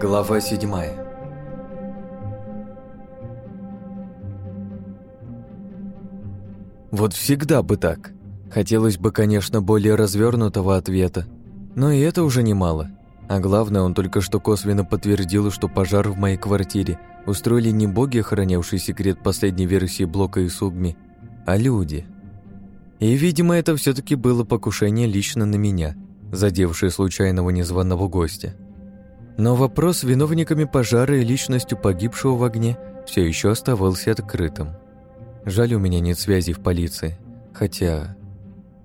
Глава 7 Вот всегда бы так. Хотелось бы, конечно, более развернутого ответа. Но и это уже немало. А главное, он только что косвенно подтвердил, что пожар в моей квартире устроили не боги, хранявшие секрет последней версии блока и сугми, а люди. И, видимо, это все таки было покушение лично на меня, задевшее случайного незваного гостя. Но вопрос с виновниками пожара и личностью погибшего в огне все еще оставался открытым. Жаль, у меня нет связи в полиции. Хотя...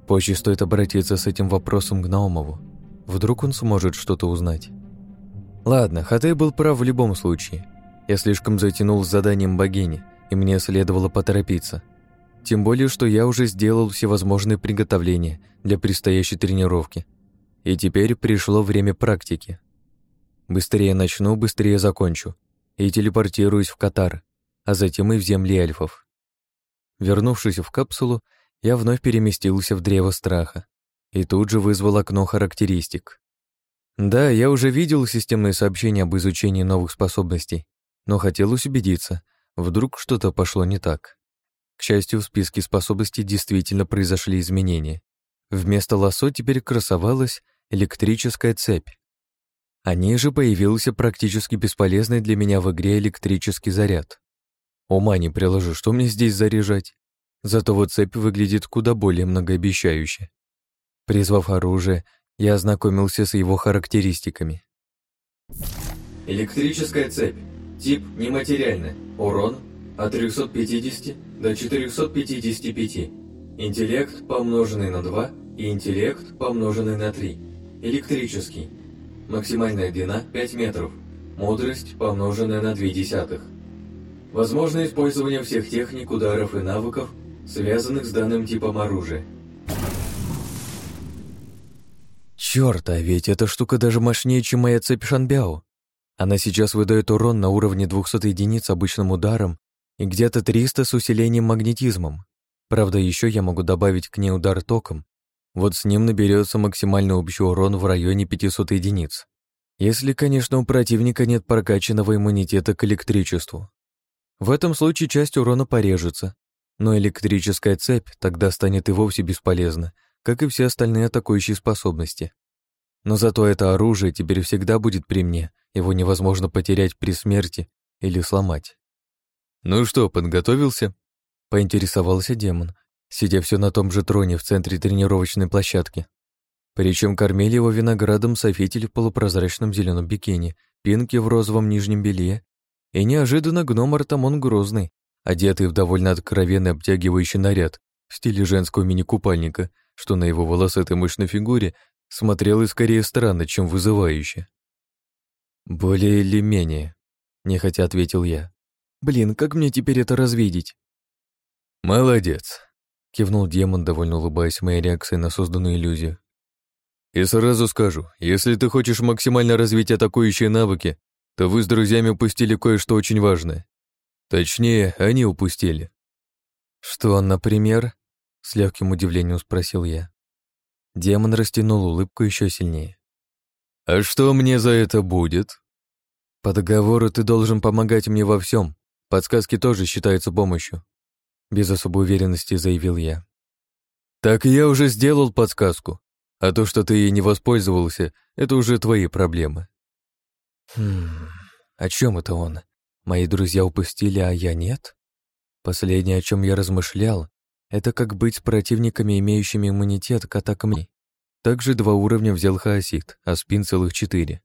Позже стоит обратиться с этим вопросом к Наумову. Вдруг он сможет что-то узнать. Ладно, Хатай был прав в любом случае. Я слишком затянул с заданием богини, и мне следовало поторопиться. Тем более, что я уже сделал всевозможные приготовления для предстоящей тренировки. И теперь пришло время практики. Быстрее начну, быстрее закончу. И телепортируюсь в Катар, а затем и в земли эльфов. Вернувшись в капсулу, я вновь переместился в древо страха и тут же вызвал окно характеристик. Да, я уже видел системные сообщения об изучении новых способностей, но хотел убедиться, вдруг что-то пошло не так. К счастью, в списке способностей действительно произошли изменения. Вместо лосо теперь красовалась электрическая цепь, они же появился практически бесполезный для меня в игре электрический заряд. Ума не приложу, что мне здесь заряжать. Зато вот цепь выглядит куда более многообещающе. Призвав оружие, я ознакомился с его характеристиками. Электрическая цепь. Тип нематериальный, Урон от 350 до 455. Интеллект, помноженный на 2, и интеллект, помноженный на 3. Электрический. Максимальная длина 5 метров. Мудрость, помноженная на 2 десятых. Возможно использование всех техник, ударов и навыков, связанных с данным типом оружия. Чёрт, а ведь эта штука даже мощнее, чем моя цепь Шанбяо. Она сейчас выдает урон на уровне 200 единиц обычным ударом и где-то 300 с усилением магнетизмом. Правда, еще я могу добавить к ней удар током, вот с ним наберется максимальный общий урон в районе 500 единиц. Если, конечно, у противника нет прокачанного иммунитета к электричеству. В этом случае часть урона порежется, но электрическая цепь тогда станет и вовсе бесполезна, как и все остальные атакующие способности. Но зато это оружие теперь всегда будет при мне, его невозможно потерять при смерти или сломать. «Ну что, подготовился?» — поинтересовался демон, сидя все на том же троне в центре тренировочной площадки. Причем кормили его виноградом софитель в полупрозрачном зеленом бикини, пинки в розовом нижнем белье, и неожиданно гном Артамон Грозный, одетый в довольно откровенный обтягивающий наряд в стиле женского мини-купальника, что на его волосатой мышной фигуре смотрел и скорее странно, чем вызывающе. «Более или менее», — нехотя ответил я. «Блин, как мне теперь это развидеть?» «Молодец», Кивнул демон, довольно улыбаясь моей реакцией на созданную иллюзию. «И сразу скажу, если ты хочешь максимально развить атакующие навыки, то вы с друзьями упустили кое-что очень важное. Точнее, они упустили». «Что, например?» — с легким удивлением спросил я. Демон растянул улыбку еще сильнее. «А что мне за это будет?» «По договору ты должен помогать мне во всем. Подсказки тоже считаются помощью», без особой уверенности заявил я. «Так я уже сделал подсказку, а то, что ты ей не воспользовался, это уже твои проблемы». «Хм, о чем это он? Мои друзья упустили, а я нет?» Последнее, о чем я размышлял, это как быть с противниками, имеющими иммунитет к атакам мне. Также два уровня взял хаосит, а спин целых четыре,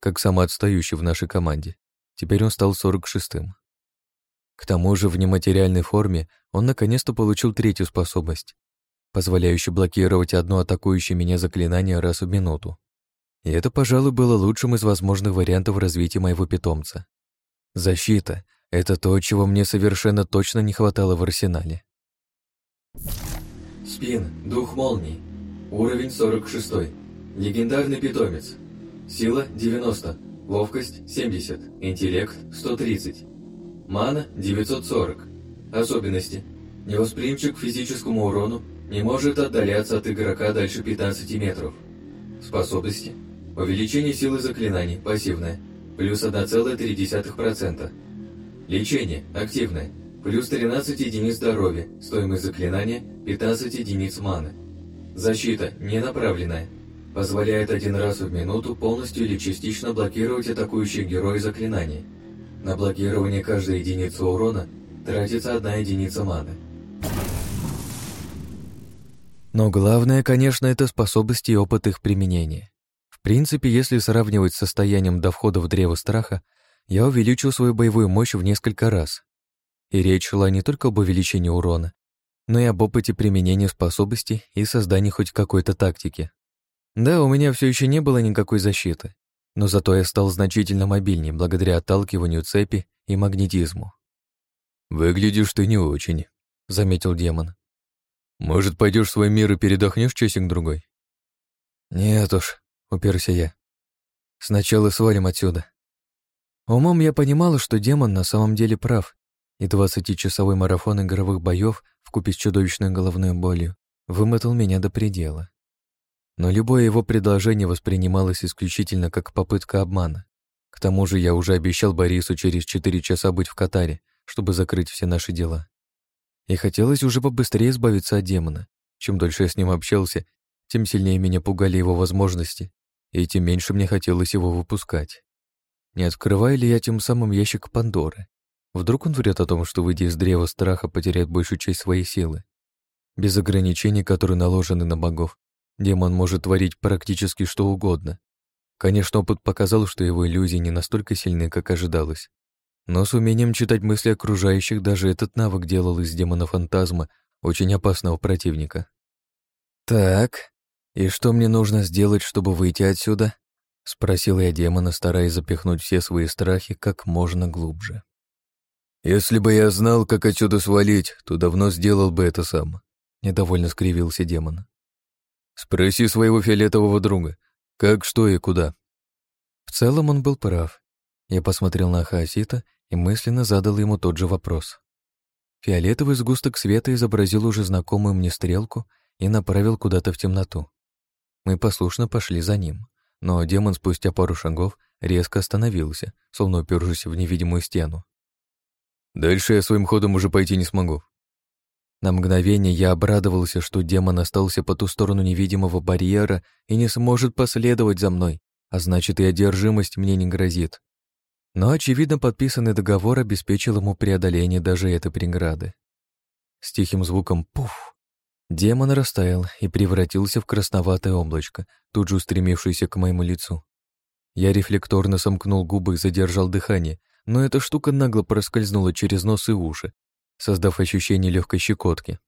как самоотстающий в нашей команде. Теперь он стал сорок шестым. К тому же в нематериальной форме он наконец-то получил третью способность, позволяющую блокировать одно атакующее меня заклинание раз в минуту. И это, пожалуй, было лучшим из возможных вариантов развития моего питомца. Защита — это то, чего мне совершенно точно не хватало в арсенале. Спин, дух молний. Уровень 46. Легендарный питомец. Сила 90, ловкость 70, интеллект 130, Мана 940. Особенности. Невосприимчив к физическому урону, не может отдаляться от игрока дальше 15 метров. Способности. Увеличение силы заклинаний, пассивное, плюс 1,3%. Лечение, активное, плюс 13 единиц здоровья, стоимость заклинания 15 единиц маны. Защита, не направленная, позволяет один раз в минуту полностью или частично блокировать атакующий герой заклинаний. На блокирование каждой единицы урона тратится одна единица маны. Но главное, конечно, это способности и опыт их применения. В принципе, если сравнивать с состоянием до входа в Древо Страха, я увеличил свою боевую мощь в несколько раз. И речь шла не только об увеличении урона, но и об опыте применения способностей и создании хоть какой-то тактики. Да, у меня все еще не было никакой защиты, но зато я стал значительно мобильнее благодаря отталкиванию цепи и магнетизму. «Выглядишь ты не очень», — заметил демон. «Может, пойдешь в свой мир и передохнешь часик-другой?» «Нет уж», — уперся я. «Сначала свалим отсюда». Умом я понимала, что демон на самом деле прав, и двадцатичасовой марафон игровых боёв вкупе с чудовищной головной болью вымотал меня до предела. Но любое его предложение воспринималось исключительно как попытка обмана. К тому же я уже обещал Борису через четыре часа быть в Катаре, чтобы закрыть все наши дела. И хотелось уже побыстрее избавиться от демона. Чем дольше я с ним общался, тем сильнее меня пугали его возможности, и тем меньше мне хотелось его выпускать. Не открываю ли я тем самым ящик Пандоры? Вдруг он врет о том, что, выйдя из древа страха, потеряет большую часть своей силы? Без ограничений, которые наложены на богов, Демон может творить практически что угодно. Конечно, опыт показал, что его иллюзии не настолько сильны, как ожидалось. Но с умением читать мысли окружающих даже этот навык делал из демона-фантазма очень опасного противника. «Так, и что мне нужно сделать, чтобы выйти отсюда?» — спросил я демона, стараясь запихнуть все свои страхи как можно глубже. «Если бы я знал, как отсюда свалить, то давно сделал бы это сам», — недовольно скривился демон. Спроси своего фиолетового друга, как, что и куда. В целом он был прав. Я посмотрел на Хаосита и мысленно задал ему тот же вопрос. Фиолетовый сгусток света изобразил уже знакомую мне стрелку и направил куда-то в темноту. Мы послушно пошли за ним, но демон спустя пару шагов резко остановился, словно упершись в невидимую стену. «Дальше я своим ходом уже пойти не смогу», на мгновение я обрадовался, что демон остался по ту сторону невидимого барьера и не сможет последовать за мной, а значит и одержимость мне не грозит. Но, очевидно, подписанный договор обеспечил ему преодоление даже этой преграды. С тихим звуком «пуф» демон растаял и превратился в красноватое облачко, тут же устремившееся к моему лицу. Я рефлекторно сомкнул губы и задержал дыхание, но эта штука нагло проскользнула через нос и уши, создав ощущение легкой щекотки.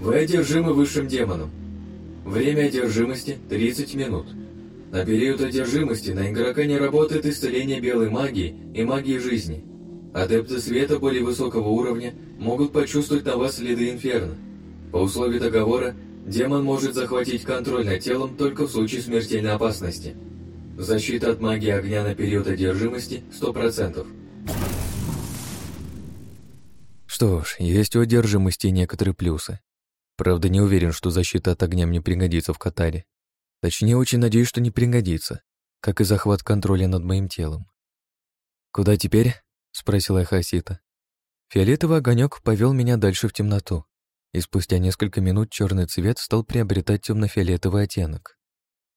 «Вы одержимы высшим демоном. Время одержимости — 30 минут. На период одержимости на игрока не работает исцеление белой магии и магии жизни. Адепты света более высокого уровня могут почувствовать на вас следы инферно. По условию договора, демон может захватить контроль над телом только в случае смертельной опасности. Защита от магии огня на период одержимости 100%. Что ж, есть у одержимости некоторые плюсы. Правда, не уверен, что защита от огня мне пригодится в Катаре. Точнее, очень надеюсь, что не пригодится, как и захват контроля над моим телом. «Куда теперь?» — спросила я Хасита. Фиолетовый огонек повел меня дальше в темноту, и спустя несколько минут черный цвет стал приобретать темно-фиолетовый оттенок.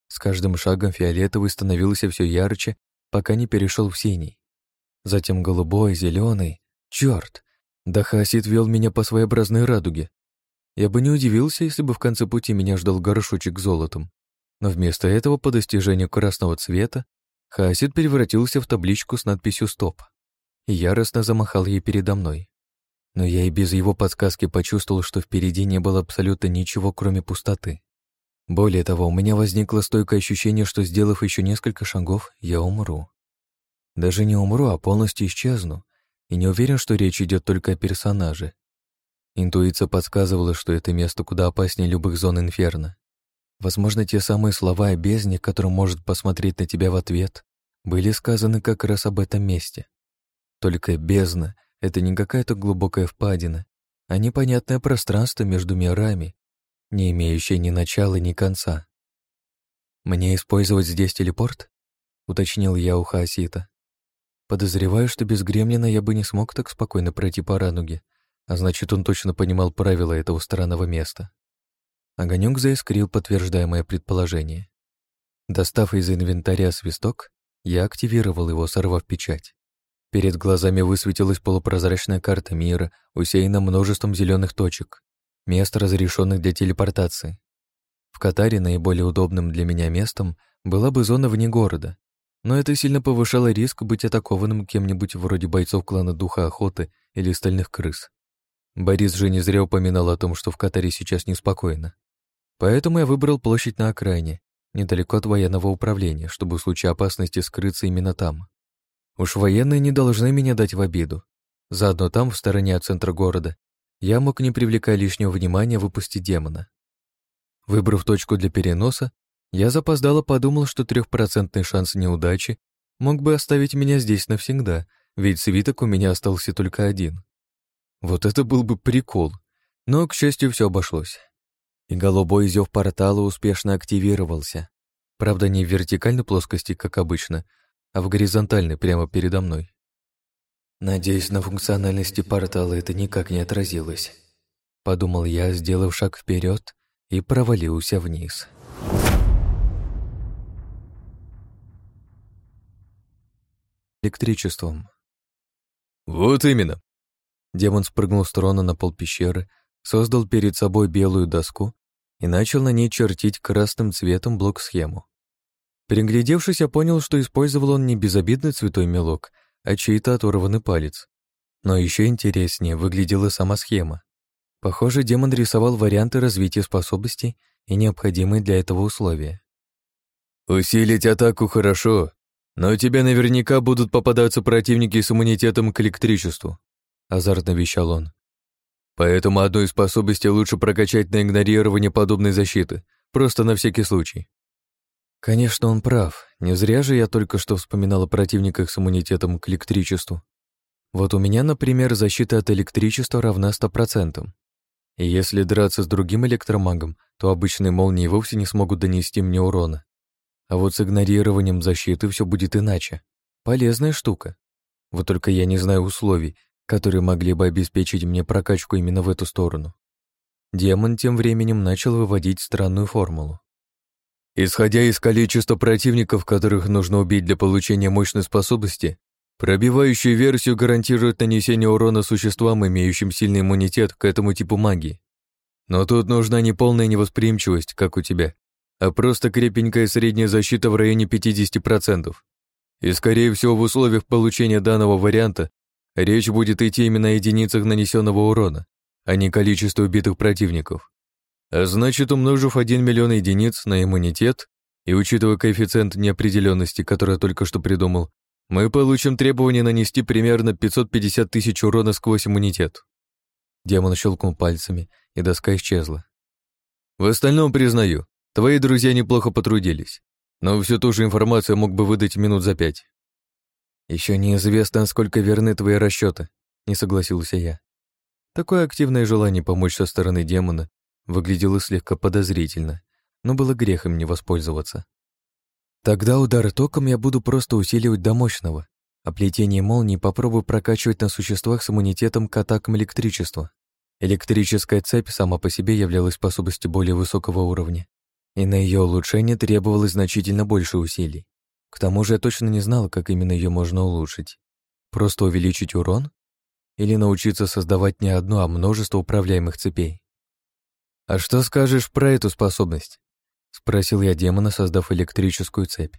С каждым шагом фиолетовый становился все ярче, пока не перешел в синий. Затем голубой, зеленый. Черт, да Хасид вел меня по своеобразной радуге. Я бы не удивился, если бы в конце пути меня ждал горшочек золотом. Но вместо этого, по достижению красного цвета, Хасид превратился в табличку с надписью «Стоп» и яростно замахал ей передо мной. Но я и без его подсказки почувствовал, что впереди не было абсолютно ничего, кроме пустоты. Более того, у меня возникло стойкое ощущение, что, сделав еще несколько шагов, я умру. Даже не умру, а полностью исчезну, и не уверен, что речь идет только о персонаже. Интуиция подсказывала, что это место куда опаснее любых зон инферно. Возможно, те самые слова о бездне, который может посмотреть на тебя в ответ, были сказаны как раз об этом месте. Только бездна — это не какая-то глубокая впадина, а непонятное пространство между мирами, не имеющее ни начала, ни конца. «Мне использовать здесь телепорт?» — уточнил я у Хаосита. Подозреваю, что без Гремлина я бы не смог так спокойно пройти по Рануге, а значит, он точно понимал правила этого странного места. Огонек заискрил, подтверждая мое предположение. Достав из инвентаря свисток, я активировал его, сорвав печать. Перед глазами высветилась полупрозрачная карта мира, усеяна множеством зеленых точек, мест, разрешенных для телепортации. В Катаре наиболее удобным для меня местом была бы зона вне города, но это сильно повышало риск быть атакованным кем-нибудь вроде бойцов клана Духа Охоты или Стальных Крыс. Борис же не зря упоминал о том, что в Катаре сейчас неспокойно. Поэтому я выбрал площадь на окраине, недалеко от военного управления, чтобы в случае опасности скрыться именно там. Уж военные не должны меня дать в обиду. Заодно там, в стороне от центра города, я мог, не привлекая лишнего внимания, выпустить демона. Выбрав точку для переноса, я запоздало подумал, что трехпроцентный шанс неудачи мог бы оставить меня здесь навсегда, ведь свиток у меня остался только один. Вот это был бы прикол. Но, к счастью, все обошлось. И голубой зев портала успешно активировался. Правда, не в вертикальной плоскости, как обычно, а в горизонтальной, прямо передо мной. «Надеюсь, на функциональности портала это никак не отразилось», — подумал я, сделав шаг вперед и провалился вниз. электричеством. «Вот именно!» Демон спрыгнул с трона на пол пещеры, создал перед собой белую доску и начал на ней чертить красным цветом блок-схему. Переглядевшись, я понял, что использовал он не безобидный цветой мелок, а чей-то оторванный палец. Но еще интереснее выглядела сама схема. Похоже, демон рисовал варианты развития способностей и необходимые для этого условия. «Усилить атаку хорошо, «Но у тебя наверняка будут попадаться противники с иммунитетом к электричеству», — азартно вещал он. «Поэтому одну из способностей лучше прокачать на игнорирование подобной защиты, просто на всякий случай». Конечно, он прав. Не зря же я только что вспоминал о противниках с иммунитетом к электричеству. Вот у меня, например, защита от электричества равна 100%. И если драться с другим электромагом, то обычные молнии вовсе не смогут донести мне урона. А вот с игнорированием защиты все будет иначе. Полезная штука. Вот только я не знаю условий, которые могли бы обеспечить мне прокачку именно в эту сторону. Демон тем временем начал выводить странную формулу. Исходя из количества противников, которых нужно убить для получения мощной способности, пробивающую версию гарантирует нанесение урона существам, имеющим сильный иммунитет к этому типу магии. Но тут нужна неполная невосприимчивость, как у тебя, а просто крепенькая средняя защита в районе 50%. И, скорее всего, в условиях получения данного варианта речь будет идти именно о единицах нанесенного урона, а не количеству убитых противников. А значит, умножив 1 миллион единиц на иммунитет и учитывая коэффициент неопределенности, который я только что придумал, мы получим требование нанести примерно 550 тысяч урона сквозь иммунитет. Демон щелкнул пальцами, и доска исчезла. В остальном признаю, Твои друзья неплохо потрудились, но всю ту же информацию мог бы выдать минут за пять. Еще неизвестно, сколько верны твои расчеты, не согласился я. Такое активное желание помочь со стороны демона выглядело слегка подозрительно, но было грехом не воспользоваться. Тогда удар током я буду просто усиливать до мощного, а плетение молнии попробую прокачивать на существах с иммунитетом к атакам электричества. Электрическая цепь сама по себе являлась способностью более высокого уровня, и на ее улучшение требовалось значительно больше усилий. К тому же я точно не знал, как именно ее можно улучшить. Просто увеличить урон? Или научиться создавать не одну, а множество управляемых цепей? «А что скажешь про эту способность?» — спросил я демона, создав электрическую цепь.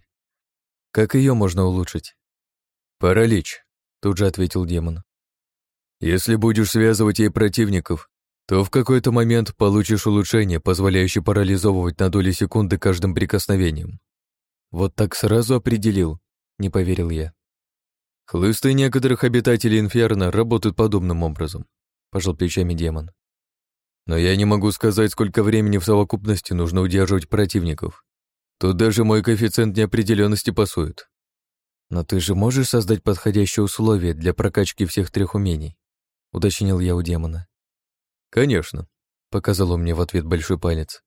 «Как ее можно улучшить?» «Паралич», — тут же ответил демон. «Если будешь связывать ей противников, то в какой-то момент получишь улучшение, позволяющее парализовывать на доли секунды каждым прикосновением. Вот так сразу определил, не поверил я. Хлысты некоторых обитателей Инферно работают подобным образом, пожал плечами демон. Но я не могу сказать, сколько времени в совокупности нужно удерживать противников. Тут даже мой коэффициент неопределенности пасует. Но ты же можешь создать подходящие условия для прокачки всех трех умений, уточнил я у демона. «Конечно», — показал он мне в ответ большой палец.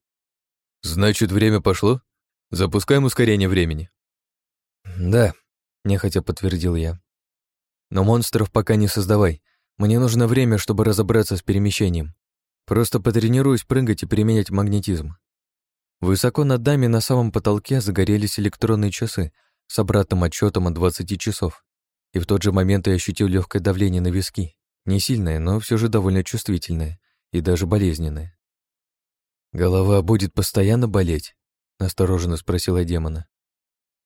«Значит, время пошло? Запускаем ускорение времени». «Да», — нехотя подтвердил я. «Но монстров пока не создавай. Мне нужно время, чтобы разобраться с перемещением. Просто потренируюсь прыгать и применять магнетизм». Высоко над дами на самом потолке загорелись электронные часы с обратным отчетом от 20 часов. И в тот же момент я ощутил легкое давление на виски. Не сильное, но все же довольно чувствительное — и даже болезненные. «Голова будет постоянно болеть?» — Осторожно спросила демона.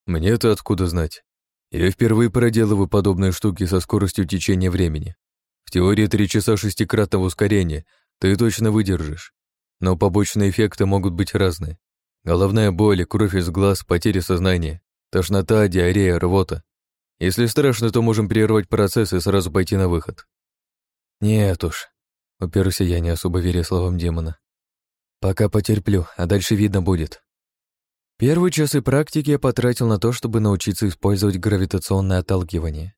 «Мне-то откуда знать? Я впервые проделываю подобные штуки со скоростью течения времени. В теории три часа шестикратного ускорения ты точно выдержишь, но побочные эффекты могут быть разные. Головная боль, кровь из глаз, потеря сознания, тошнота, диарея, рвота. Если страшно, то можем прервать процесс и сразу пойти на выход». «Нет уж», Уперся я, не особо веря словам демона. «Пока потерплю, а дальше видно будет». Первые часы практики я потратил на то, чтобы научиться использовать гравитационное отталкивание.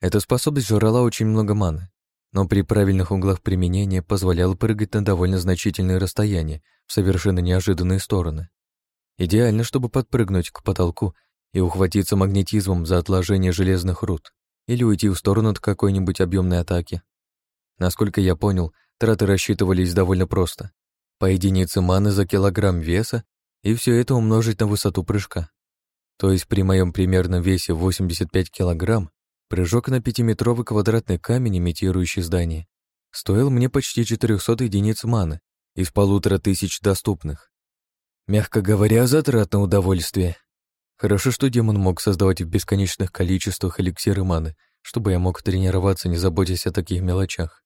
Эта способность жрала очень много маны, но при правильных углах применения позволяла прыгать на довольно значительные расстояния в совершенно неожиданные стороны. Идеально, чтобы подпрыгнуть к потолку и ухватиться магнетизмом за отложение железных руд или уйти в сторону от какой-нибудь объемной атаки. Насколько я понял, траты рассчитывались довольно просто. По единице маны за килограмм веса и все это умножить на высоту прыжка. То есть при моем примерном весе 85 килограмм прыжок на пятиметровый квадратный камень, имитирующий здание, стоил мне почти 400 единиц маны из полутора тысяч доступных. Мягко говоря, затрат на удовольствие. Хорошо, что демон мог создавать в бесконечных количествах эликсиры маны, чтобы я мог тренироваться, не заботясь о таких мелочах.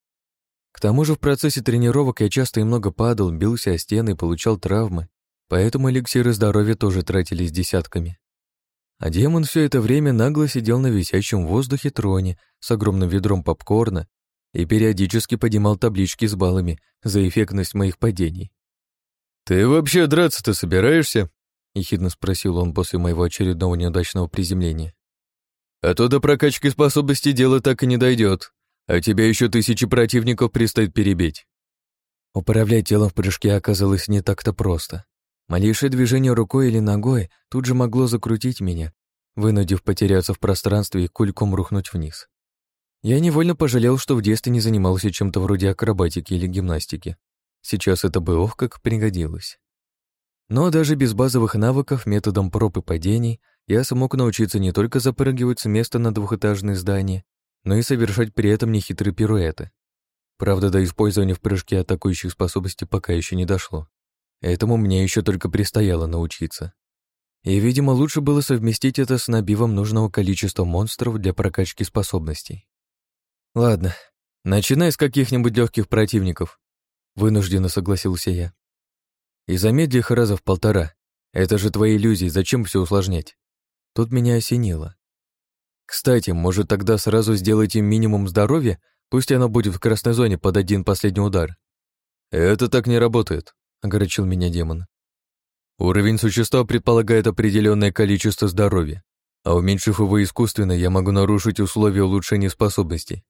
К тому же в процессе тренировок я часто и много падал, бился о стены и получал травмы, поэтому эликсиры здоровья тоже тратились десятками. А демон все это время нагло сидел на висящем в воздухе троне с огромным ведром попкорна и периодически поднимал таблички с баллами за эффектность моих падений. «Ты вообще драться-то собираешься?» — ехидно спросил он после моего очередного неудачного приземления. «А то до прокачки способностей дело так и не дойдет а тебя еще тысячи противников предстоит перебить». Управлять телом в прыжке оказалось не так-то просто. Малейшее движение рукой или ногой тут же могло закрутить меня, вынудив потеряться в пространстве и кульком рухнуть вниз. Я невольно пожалел, что в детстве не занимался чем-то вроде акробатики или гимнастики. Сейчас это бы ох как пригодилось. Но даже без базовых навыков методом проб и падений я смог научиться не только запрыгивать с места на двухэтажные здания, но и совершать при этом нехитрые пируэты. Правда, до использования в прыжке атакующих способностей пока еще не дошло. Этому мне еще только предстояло научиться. И, видимо, лучше было совместить это с набивом нужного количества монстров для прокачки способностей. Ладно, начинай с каких-нибудь легких противников, вынужденно согласился я. И замедли их раза в полтора. Это же твои иллюзии, зачем все усложнять? Тут меня осенило. Кстати, может тогда сразу сделайте минимум здоровья? Пусть она будет в красной зоне под один последний удар. Это так не работает, огорчил меня демон. Уровень существа предполагает определенное количество здоровья, а уменьшив его искусственно, я могу нарушить условия улучшения способностей.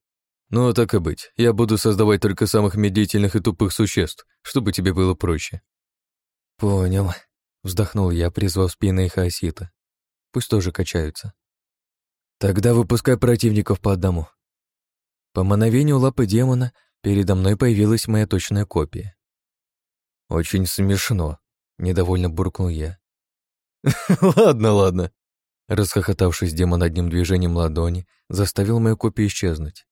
Но ну, а так и быть, я буду создавать только самых медлительных и тупых существ, чтобы тебе было проще. Понял, вздохнул я, призвав спины и хаосита. Пусть тоже качаются. «Тогда выпускай противников по одному». По мановению лапы демона передо мной появилась моя точная копия. «Очень смешно», — недовольно буркнул я. «Ладно, ладно». Расхохотавшись, демон одним движением ладони заставил мою копию исчезнуть.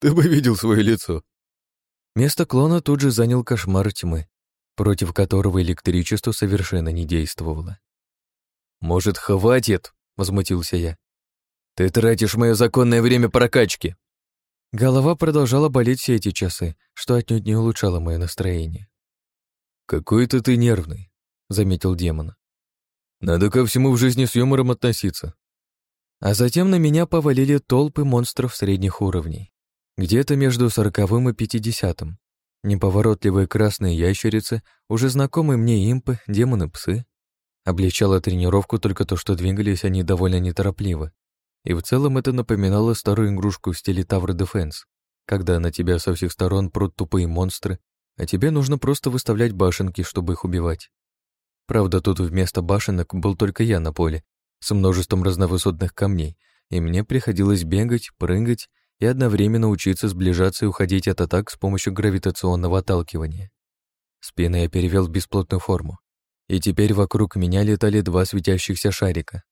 «Ты бы видел свое лицо». Место клона тут же занял кошмар тьмы, против которого электричество совершенно не действовало. «Может, хватит?» — возмутился я. Ты тратишь мое законное время прокачки. Голова продолжала болеть все эти часы, что отнюдь не улучшало мое настроение. «Какой-то ты нервный», — заметил демон. «Надо ко всему в жизни с юмором относиться». А затем на меня повалили толпы монстров средних уровней. Где-то между сороковым и пятидесятым. Неповоротливые красные ящерицы, уже знакомые мне импы, демоны-псы. Облегчало тренировку только то, что двигались они довольно неторопливо, и в целом это напоминало старую игрушку в стиле Tower Defense, когда на тебя со всех сторон прут тупые монстры, а тебе нужно просто выставлять башенки, чтобы их убивать. Правда, тут вместо башенок был только я на поле, с множеством разновысотных камней, и мне приходилось бегать, прыгать и одновременно учиться сближаться и уходить от атак с помощью гравитационного отталкивания. Спины я перевел в бесплотную форму, и теперь вокруг меня летали два светящихся шарика.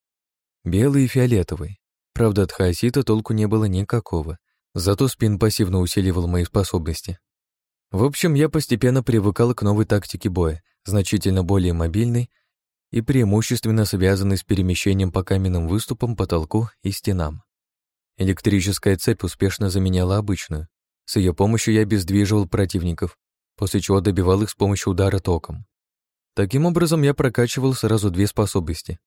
Белый и фиолетовый. Правда, от хаосита толку не было никакого, зато спин пассивно усиливал мои способности. В общем, я постепенно привыкал к новой тактике боя, значительно более мобильной и преимущественно связанной с перемещением по каменным выступам, потолку и стенам. Электрическая цепь успешно заменяла обычную. С ее помощью я обездвиживал противников, после чего добивал их с помощью удара током. Таким образом, я прокачивал сразу две способности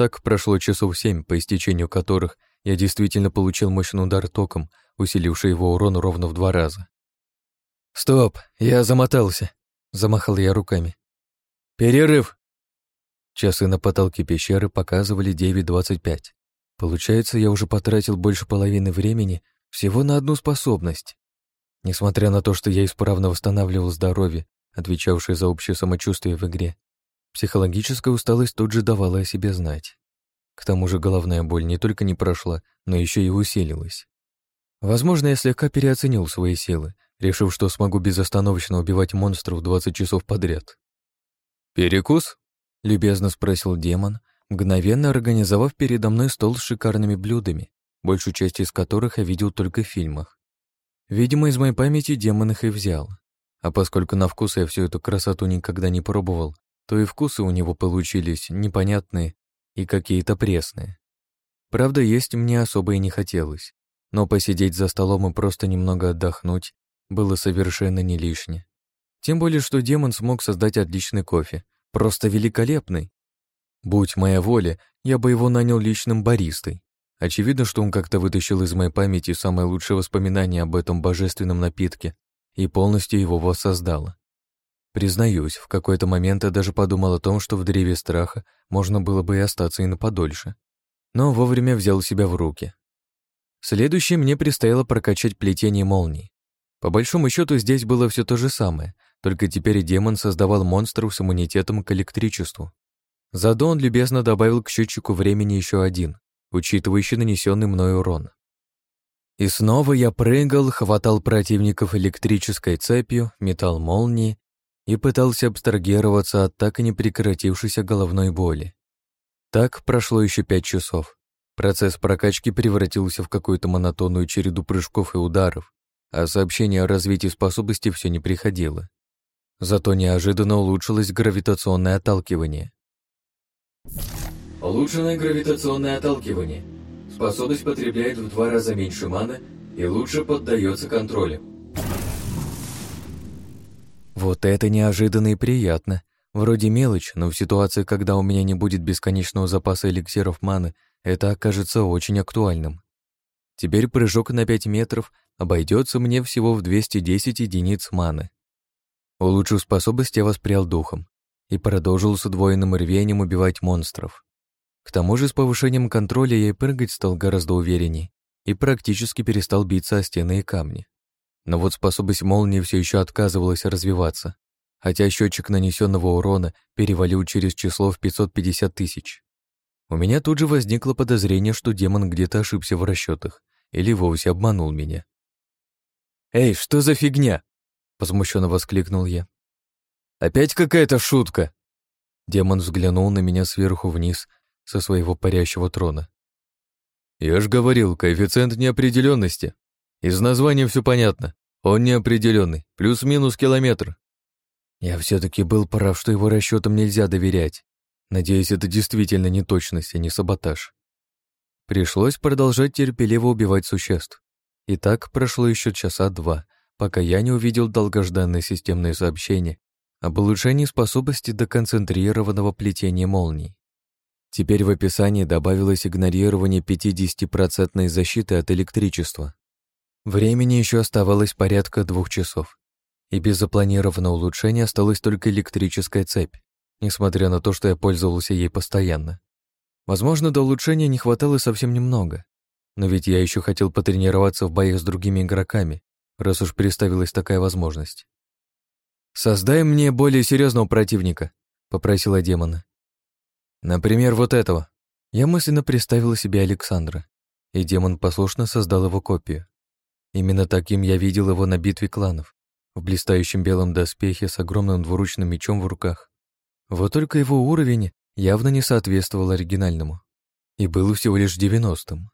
так прошло часов семь, по истечению которых я действительно получил мощный удар током, усиливший его урон ровно в два раза. «Стоп! Я замотался!» — замахал я руками. «Перерыв!» Часы на потолке пещеры показывали 9.25. Получается, я уже потратил больше половины времени всего на одну способность. Несмотря на то, что я исправно восстанавливал здоровье, отвечавшее за общее самочувствие в игре, Психологическая усталость тут же давала о себе знать. К тому же головная боль не только не прошла, но еще и усилилась. Возможно, я слегка переоценил свои силы, решив, что смогу безостановочно убивать монстров 20 часов подряд. «Перекус?» — любезно спросил демон, мгновенно организовав передо мной стол с шикарными блюдами, большую часть из которых я видел только в фильмах. Видимо, из моей памяти демон их и взял. А поскольку на вкус я всю эту красоту никогда не пробовал, то и вкусы у него получились непонятные и какие-то пресные. Правда, есть мне особо и не хотелось, но посидеть за столом и просто немного отдохнуть было совершенно не лишне. Тем более, что демон смог создать отличный кофе, просто великолепный. Будь моя воля, я бы его нанял личным баристой. Очевидно, что он как-то вытащил из моей памяти самое лучшее воспоминание об этом божественном напитке и полностью его воссоздало. Признаюсь, в какой-то момент я даже подумал о том, что в древе страха можно было бы и остаться и на подольше. Но вовремя взял себя в руки. Следующее мне предстояло прокачать плетение молний. По большому счету здесь было все то же самое, только теперь демон создавал монстров с иммунитетом к электричеству. Зато он любезно добавил к счетчику времени еще один, учитывающий нанесенный мной урон. И снова я прыгал, хватал противников электрической цепью, метал молнии и пытался абстрагироваться от так и не прекратившейся головной боли. Так прошло еще пять часов. Процесс прокачки превратился в какую-то монотонную череду прыжков и ударов, а сообщение о развитии способности все не приходило. Зато неожиданно улучшилось гравитационное отталкивание. Улучшенное гравитационное отталкивание. Способность потребляет в два раза меньше маны и лучше поддается контролю. Вот это неожиданно и приятно. Вроде мелочь, но в ситуации, когда у меня не будет бесконечного запаса эликсиров маны, это окажется очень актуальным. Теперь прыжок на 5 метров обойдется мне всего в 210 единиц маны. Улучшив способность, я воспрял духом и продолжил с удвоенным рвением убивать монстров. К тому же с повышением контроля я и прыгать стал гораздо уверенней и практически перестал биться о стены и камни. Но вот способность молнии все еще отказывалась развиваться, хотя счетчик нанесенного урона перевалил через число в 550 тысяч. У меня тут же возникло подозрение, что демон где-то ошибся в расчетах или вовсе обманул меня. «Эй, что за фигня?» — возмущенно воскликнул я. «Опять какая-то шутка!» Демон взглянул на меня сверху вниз со своего парящего трона. «Я ж говорил, коэффициент неопределенности. Из названия все понятно. Он неопределенный, плюс-минус километр. Я все-таки был прав, что его расчетам нельзя доверять. Надеюсь, это действительно не точность, а не саботаж. Пришлось продолжать терпеливо убивать существ. И так прошло еще часа два, пока я не увидел долгожданное системное сообщение об улучшении способности до концентрированного плетения молний. Теперь в описании добавилось игнорирование 50% защиты от электричества. Времени еще оставалось порядка двух часов, и без запланированного улучшения осталась только электрическая цепь, несмотря на то, что я пользовался ей постоянно. Возможно, до улучшения не хватало совсем немного, но ведь я еще хотел потренироваться в боях с другими игроками, раз уж представилась такая возможность. «Создай мне более серьезного противника», — попросила демона. «Например, вот этого». Я мысленно представила себе Александра, и демон послушно создал его копию. Именно таким я видел его на битве кланов, в блистающем белом доспехе с огромным двуручным мечом в руках. Вот только его уровень явно не соответствовал оригинальному и был всего лишь девяностым.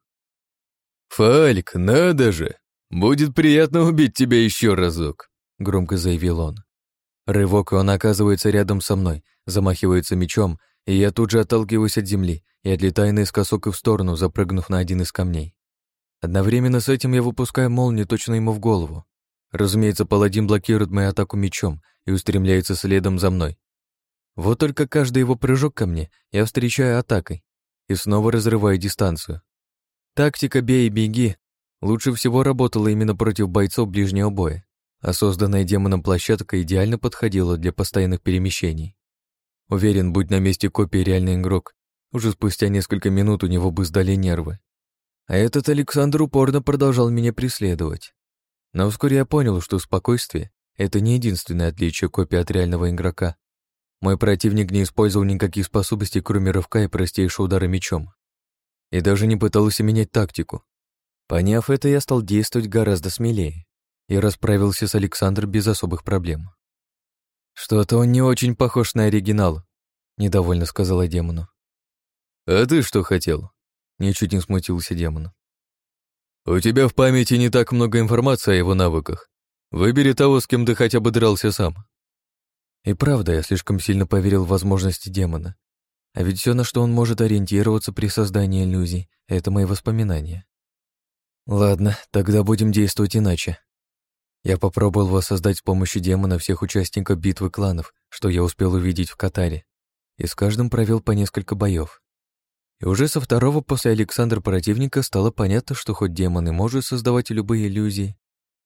«Фальк, надо же! Будет приятно убить тебя еще разок!» — громко заявил он. Рывок, и он оказывается рядом со мной, замахивается мечом, и я тут же отталкиваюсь от земли и отлетаю наискосок и в сторону, запрыгнув на один из камней. Одновременно с этим я выпускаю молнию точно ему в голову. Разумеется, паладин блокирует мою атаку мечом и устремляется следом за мной. Вот только каждый его прыжок ко мне я встречаю атакой и снова разрываю дистанцию. Тактика «бей и беги» лучше всего работала именно против бойцов ближнего боя, а созданная демоном площадка идеально подходила для постоянных перемещений. Уверен, будь на месте копии реальный игрок, уже спустя несколько минут у него бы сдали нервы. А этот Александр упорно продолжал меня преследовать. Но вскоре я понял, что спокойствие — это не единственное отличие копии от реального игрока. Мой противник не использовал никаких способностей, кроме рывка и простейшего удара мечом. И даже не пытался менять тактику. Поняв это, я стал действовать гораздо смелее и расправился с Александром без особых проблем. «Что-то он не очень похож на оригинал», — недовольно сказала демону. «А ты что хотел?» Ничуть не смутился демон. «У тебя в памяти не так много информации о его навыках. Выбери того, с кем ты хотя бы дрался сам». И правда, я слишком сильно поверил в возможности демона. А ведь все, на что он может ориентироваться при создании иллюзий, это мои воспоминания. Ладно, тогда будем действовать иначе. Я попробовал воссоздать с помощью демона всех участников битвы кланов, что я успел увидеть в Катаре, и с каждым провел по несколько боев. И уже со второго после Александра противника стало понятно, что хоть демоны могут создавать любые иллюзии,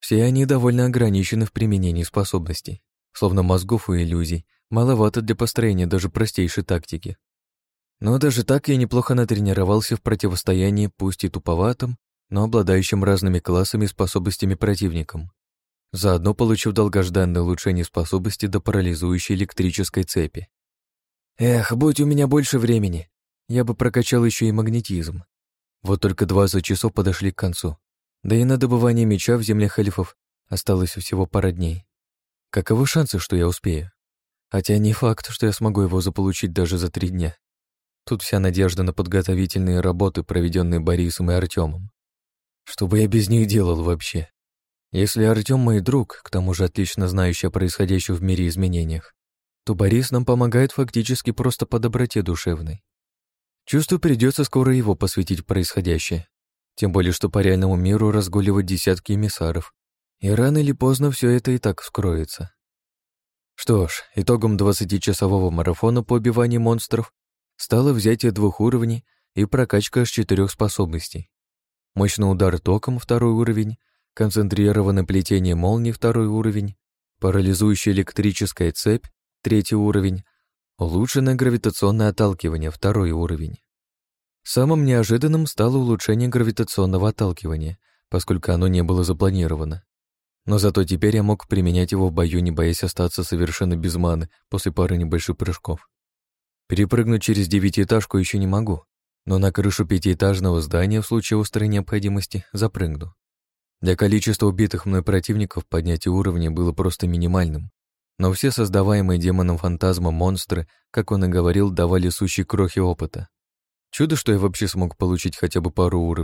все они довольно ограничены в применении способностей, словно мозгов и иллюзий, маловато для построения даже простейшей тактики. Но даже так я неплохо натренировался в противостоянии пусть и туповатым, но обладающим разными классами и способностями противникам, заодно получив долгожданное улучшение способности до парализующей электрической цепи. Эх, будь у меня больше времени, я бы прокачал еще и магнетизм. Вот только 20 часов подошли к концу. Да и на добывание меча в землях халифов осталось всего пара дней. Каковы шансы, что я успею? Хотя не факт, что я смогу его заполучить даже за три дня. Тут вся надежда на подготовительные работы, проведенные Борисом и Артемом. Что бы я без них делал вообще? Если Артем мой друг, к тому же отлично знающий о происходящих в мире изменениях, то Борис нам помогает фактически просто по доброте душевной. Чувствую, придется скоро его посвятить происходящее. Тем более, что по реальному миру разгуливают десятки эмиссаров. И рано или поздно все это и так вскроется. Что ж, итогом 20-часового марафона по убиванию монстров стало взятие двух уровней и прокачка аж четырех способностей. Мощный удар током – второй уровень, концентрированное плетение молнии – второй уровень, парализующая электрическая цепь – третий уровень, Улучшено гравитационное отталкивание, второй уровень. Самым неожиданным стало улучшение гравитационного отталкивания, поскольку оно не было запланировано. Но зато теперь я мог применять его в бою, не боясь остаться совершенно без маны после пары небольших прыжков. Перепрыгнуть через девятиэтажку еще не могу, но на крышу пятиэтажного здания в случае острой необходимости запрыгну. Для количества убитых мной противников поднятие уровня было просто минимальным, но все создаваемые демоном фантазма монстры, как он и говорил, давали сущие крохи опыта. Чудо, что я вообще смог получить хотя бы пару уровней.